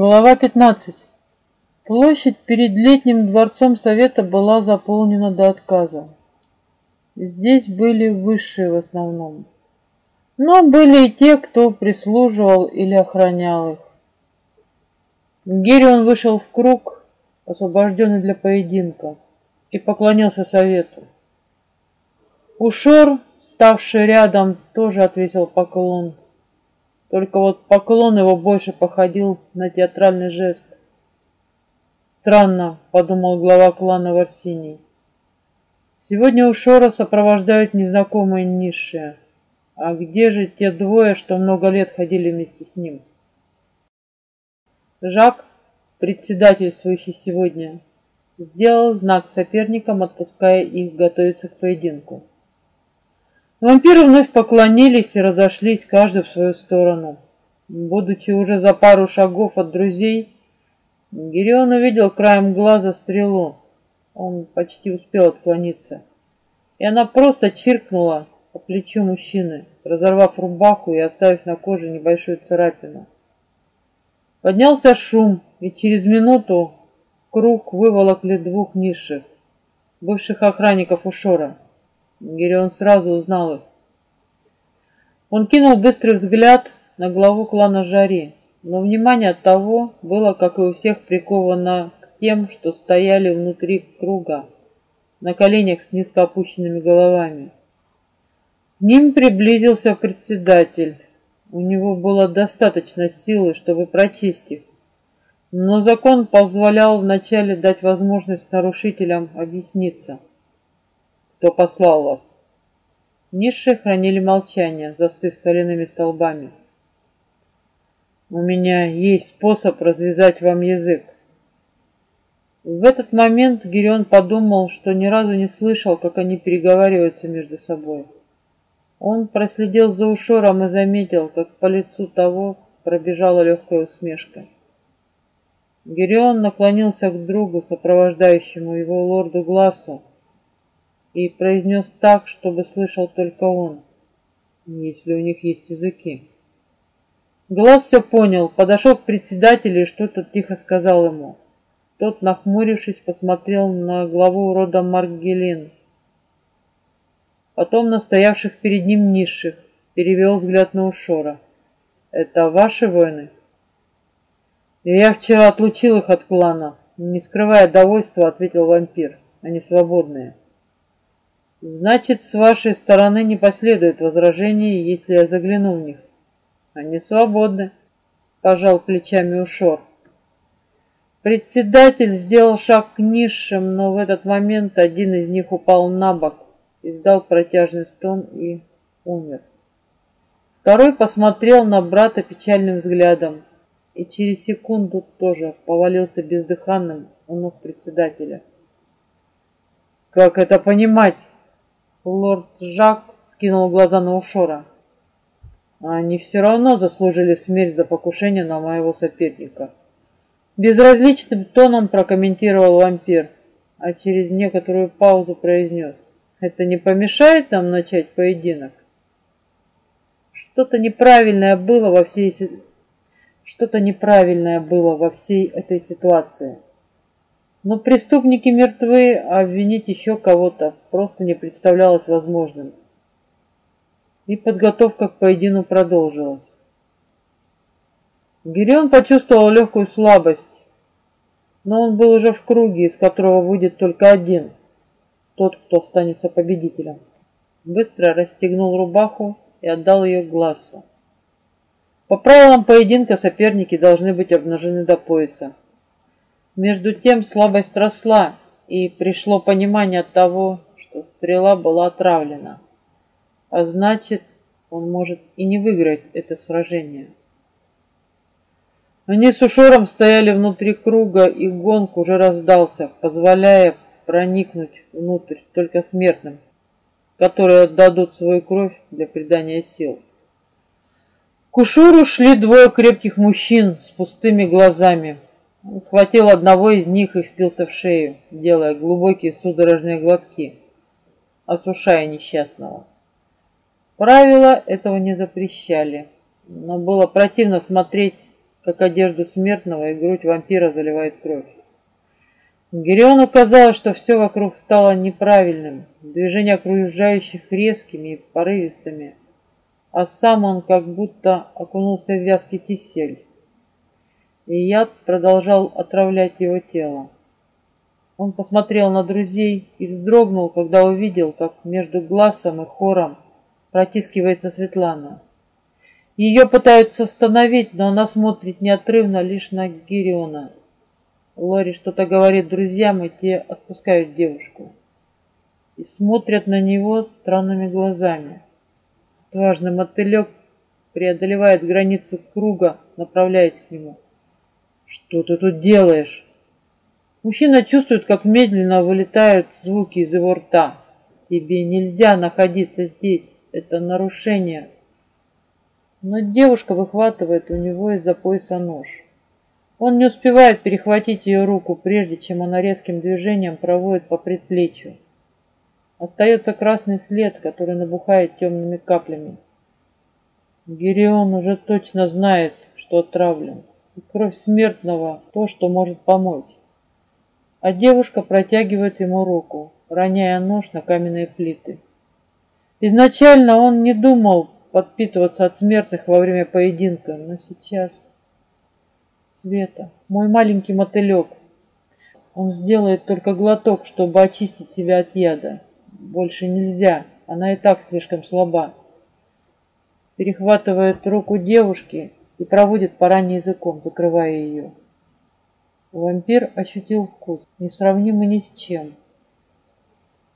Глава 15. Площадь перед летним дворцом совета была заполнена до отказа. Здесь были высшие в основном. Но были и те, кто прислуживал или охранял их. Герион вышел в круг, освобожденный для поединка, и поклонился совету. Ушор, ставший рядом, тоже отвесил поклон. Только вот поклон его больше походил на театральный жест. Странно, подумал глава клана Варсиний. Сегодня у Шора сопровождают незнакомые низшие. А где же те двое, что много лет ходили вместе с ним? Жак, председательствующий сегодня, сделал знак соперникам, отпуская их готовиться к поединку. Вампиры вновь поклонились и разошлись, каждый в свою сторону. Будучи уже за пару шагов от друзей, Гирион увидел краем глаза стрелу. Он почти успел отклониться. И она просто чиркнула по плечу мужчины, разорвав рубаху и оставив на коже небольшую царапину. Поднялся шум, и через минуту круг выволокли двух низших, бывших охранников Ушора. Гирион сразу узнал их. Он кинул быстрый взгляд на главу клана Жари, но внимание от того было, как и у всех, приковано к тем, что стояли внутри круга, на коленях с низко опущенными головами. К ним приблизился председатель. У него было достаточно силы, чтобы прочесть их, но закон позволял вначале дать возможность нарушителям объясниться – кто послал вас?» Низшие хранили молчание, застыв соляными столбами. «У меня есть способ развязать вам язык». В этот момент Гирион подумал, что ни разу не слышал, как они переговариваются между собой. Он проследил за ушором и заметил, как по лицу того пробежала легкая усмешка. Гирион наклонился к другу, сопровождающему его лорду Глазу, и произнес так, чтобы слышал только он, если у них есть языки. Глаз все понял, подошел к председателю и что-то тихо сказал ему. Тот, нахмурившись, посмотрел на главу рода Маргелин, потом на стоявших перед ним низших, перевел взгляд на Ушора. «Это ваши воины?» «Я вчера отлучил их от клана», — не скрывая довольства, ответил вампир. «Они свободные». Значит, с вашей стороны не последует возражений, если я загляну в них. Они свободны, пожал плечами Ушор. Председатель сделал шаг к низшим, но в этот момент один из них упал на бок, издал протяжный стон и умер. Второй посмотрел на брата печальным взглядом и через секунду тоже повалился бездыханным у ног председателя. «Как это понимать?» Лорд Жак скинул глаза на Ушора. Они все равно заслужили смерть за покушение на моего соперника. Безразличным тоном прокомментировал вампир, а через некоторую паузу произнес. Это не помешает нам начать поединок? Что-то неправильное было во всей что-то неправильное было во всей этой ситуации. Но преступники мертвы, а обвинить еще кого-то просто не представлялось возможным. И подготовка к поедину продолжилась. Гирион почувствовал легкую слабость, но он был уже в круге, из которого выйдет только один, тот, кто останется победителем. Быстро расстегнул рубаху и отдал ее глазу. По правилам поединка соперники должны быть обнажены до пояса. Между тем слабость росла, и пришло понимание того, что стрела была отравлена. А значит, он может и не выиграть это сражение. Они с Ушором стояли внутри круга, и гонг уже раздался, позволяя проникнуть внутрь только смертным, которые отдадут свою кровь для придания сил. К Ушуру шли двое крепких мужчин с пустыми глазами, схватил одного из них и впился в шею, делая глубокие судорожные глотки, осушая несчастного. Правила этого не запрещали, но было противно смотреть, как одежду смертного и грудь вампира заливает кровь. Гериону казалось, что все вокруг стало неправильным, движения окружающих резкими и порывистыми, а сам он как будто окунулся в вязкий кисель, и яд продолжал отравлять его тело. Он посмотрел на друзей и вздрогнул, когда увидел, как между глазом и хором протискивается Светлана. Ее пытаются остановить, но она смотрит неотрывно лишь на Гириона. Лори что-то говорит друзьям, и те отпускают девушку. И смотрят на него странными глазами. Отважный мотылек преодолевает границу круга, направляясь к нему. «Что ты тут делаешь?» Мужчина чувствует, как медленно вылетают звуки из его рта. «Тебе нельзя находиться здесь. Это нарушение». Но девушка выхватывает у него из-за пояса нож. Он не успевает перехватить ее руку, прежде чем она резким движением проводит по предплечью. Остается красный след, который набухает темными каплями. Гирион уже точно знает, что отравлен. Кровь смертного – то, что может помочь. А девушка протягивает ему руку, роняя нож на каменные плиты. Изначально он не думал подпитываться от смертных во время поединка, но сейчас... Света, мой маленький мотылек. Он сделает только глоток, чтобы очистить себя от яда. Больше нельзя, она и так слишком слаба. Перехватывает руку девушки и проводит по ране языком, закрывая ее. Вампир ощутил вкус, несравнимый ни с чем.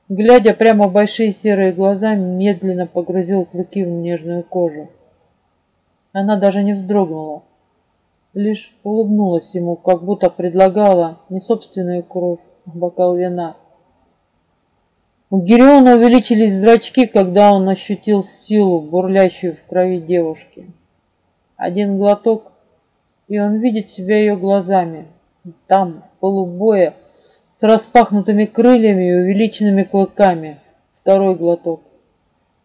Глядя прямо в большие серые глаза, медленно погрузил клыки в нежную кожу. Она даже не вздрогнула, лишь улыбнулась ему, как будто предлагала не собственную кровь, а бокал вина. У Гериона увеличились зрачки, когда он ощутил силу, бурлящую в крови девушки. Один глоток, и он видит себя ее глазами. Там, в полубоя, с распахнутыми крыльями и увеличенными клыками. Второй глоток.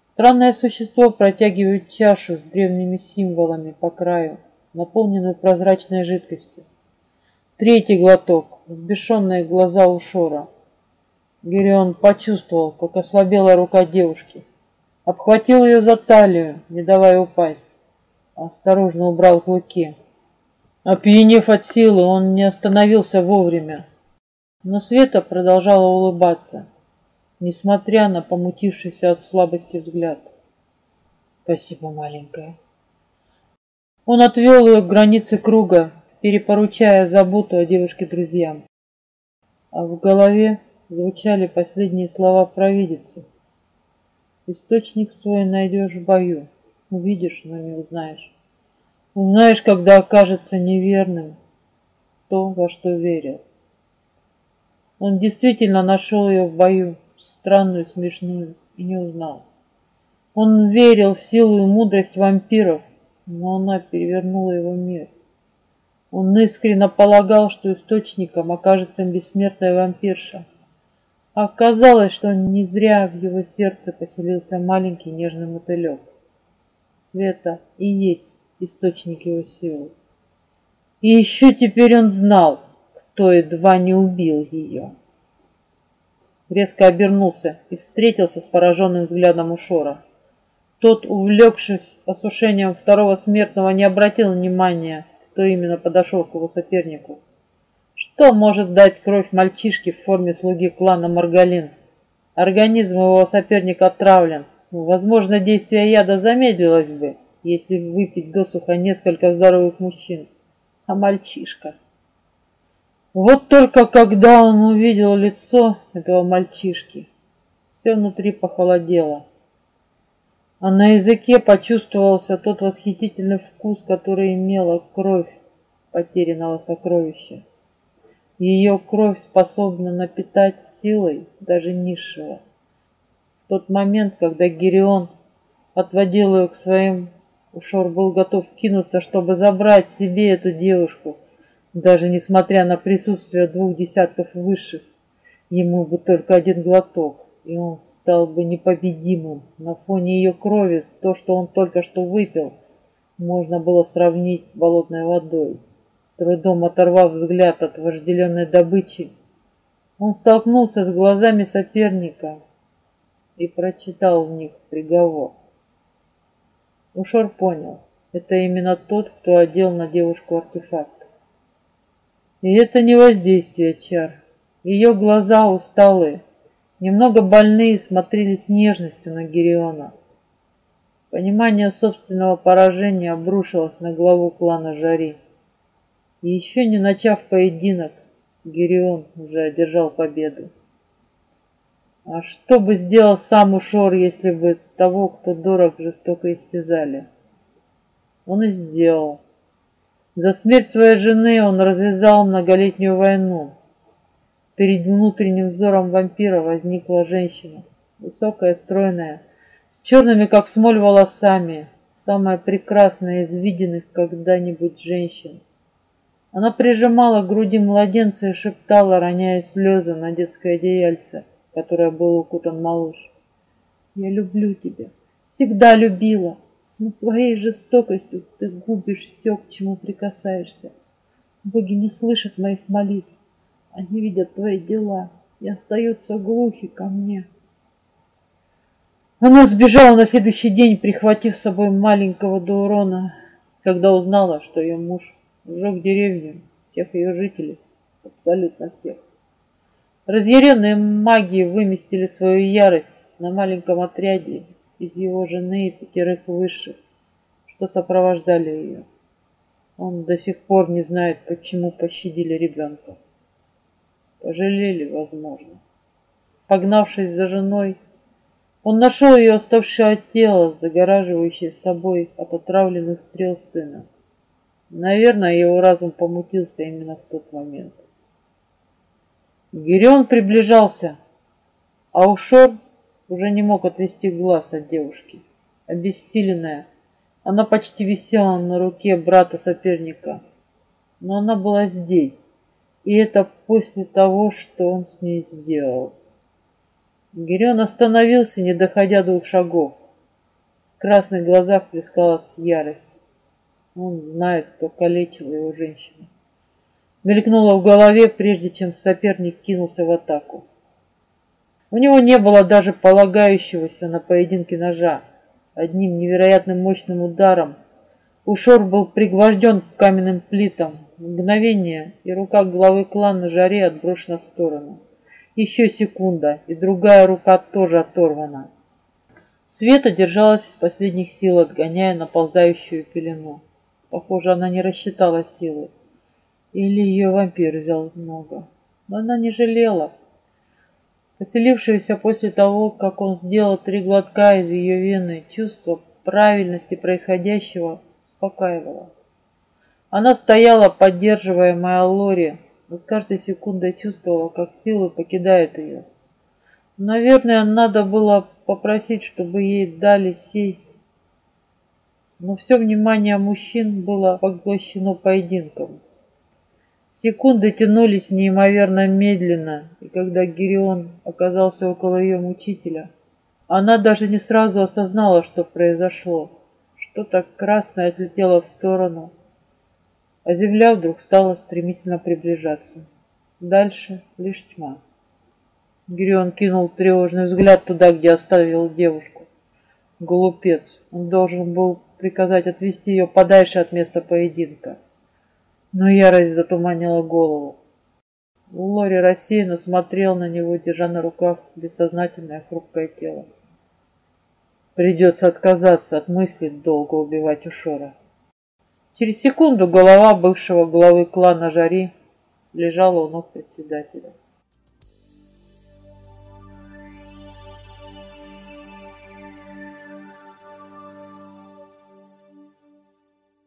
Странное существо протягивает чашу с древними символами по краю наполненную прозрачной жидкостью. Третий глоток, взбешенные глаза у Шора. Гирион почувствовал, как ослабела рука девушки. Обхватил ее за талию, не давая упасть. Осторожно убрал клыки. Опьянев от силы, он не остановился вовремя. Но Света продолжала улыбаться, несмотря на помутившийся от слабости взгляд. «Спасибо, маленькая», он отвел ее к границе круга, перепоручая заботу о девушке друзьям. А в голове звучали последние слова провидицы. Источник свой найдешь в бою. Увидишь, но не узнаешь. Узнаешь, когда окажется неверным то, во что верил. Он действительно нашел ее в бою, странную, смешную, и не узнал. Он верил в силу и мудрость вампиров, но она перевернула его мир. Он искренне полагал, что источником окажется бессмертная вампирша. Оказалось, что не зря в его сердце поселился маленький нежный мотылек. Света и есть источник его силы. И еще теперь он знал, кто едва не убил ее. Резко обернулся и встретился с пораженным взглядом Ушора. Тот, увлекшись осушением второго смертного, не обратил внимания, кто именно подошел к его сопернику. Что может дать кровь мальчишки в форме слуги клана Маргалин? Организм его соперника отравлен. Возможно, действие яда замедлилось бы, если выпить досуха несколько здоровых мужчин. А мальчишка... Вот только когда он увидел лицо этого мальчишки, все внутри похолодело а на языке почувствовался тот восхитительный вкус, который имела кровь потерянного сокровища. Ее кровь способна напитать силой даже низшего. Тот момент, когда Гирион отводил ее к своим, Ушор был готов кинуться, чтобы забрать себе эту девушку, даже несмотря на присутствие двух десятков высших, ему бы только один глоток и он стал бы непобедимым. На фоне ее крови то, что он только что выпил, можно было сравнить с болотной водой. Трудом оторвав взгляд от вожделенной добычи, он столкнулся с глазами соперника и прочитал в них приговор. Ушор понял, это именно тот, кто одел на девушку артефакт. И это не воздействие чар. Ее глаза усталые, немного больные, смотрели с нежностью на Гериона. Понимание собственного поражения обрушилось на главу клана Жари. И еще не начав поединок, Герион уже одержал победу. А что бы сделал сам Ушор, если бы того, кто дорог, жестоко истязали? Он и сделал. За смерть своей жены он развязал многолетнюю войну. Перед внутренним взором вампира возникла женщина, высокая, стройная, с черными, как смоль, волосами, самая прекрасная из виденных когда-нибудь женщин. Она прижимала к груди младенца и шептала, роняя слезы на детское одеяльце, которое был укутан малыш. «Я люблю тебя, всегда любила, но своей жестокостью ты губишь все, к чему прикасаешься. Боги не слышат моих молитв, они видят твои дела и остаются глухи ко мне». Она сбежала на следующий день, прихватив с собой маленького Дуурона, когда узнала, что ее муж сжег деревню, всех ее жителей, абсолютно всех. Разъяренные маги выместили свою ярость на маленьком отряде из его жены и пятерых высших, что сопровождали ее. Он до сих пор не знает, почему пощадили ребенка. Пожалели, возможно. Погнавшись за женой, он нашел ее оставшее тело, загораживающее собой от отравленных стрел сына. Наверное, его разум помутился именно в тот момент. Гирион приближался, а Ушор уже не мог отвести глаз от девушки. Обессиленная, она почти висела на руке брата-соперника. Но она была здесь, и это после того, что он с ней сделал. Гирион остановился, не доходя двух шагов. В красных глазах плескалась ярость. Он знает, кто калечил его женщину. Мелькнуло в голове, прежде чем соперник кинулся в атаку. У него не было даже полагающегося на поединке ножа. Одним невероятным мощным ударом Ушор был пригвожден к каменным плитам. Мгновение, и рука главы клана жаре отброшена в сторону. Еще секунда, и другая рука тоже оторвана. Света держалась из последних сил, отгоняя наползающую пелену. Похоже, она не рассчитала силы. Или ее вампир взял много. Но она не жалела. Поселившееся после того, как он сделал три глотка из ее вены, чувство правильности происходящего успокаивало. Она стояла, поддерживаемая Лори, но с каждой секундой чувствовала, как силы покидают ее. Наверное, надо было попросить, чтобы ей дали сесть но все внимание мужчин было поглощено поединком. Секунды тянулись неимоверно медленно, и когда Гирион оказался около ее мучителя, она даже не сразу осознала, что произошло. Что-то красное отлетело в сторону, а земля вдруг стала стремительно приближаться. Дальше лишь тьма. Гирион кинул тревожный взгляд туда, где оставил девушку. Глупец, он должен был приказать отвести ее подальше от места поединка. Но ярость затуманила голову. Лори рассеянно смотрел на него, держа на руках бессознательное хрупкое тело. Придется отказаться от мысли долго убивать Ушора. Через секунду голова бывшего главы клана Жари лежала у ног председателя.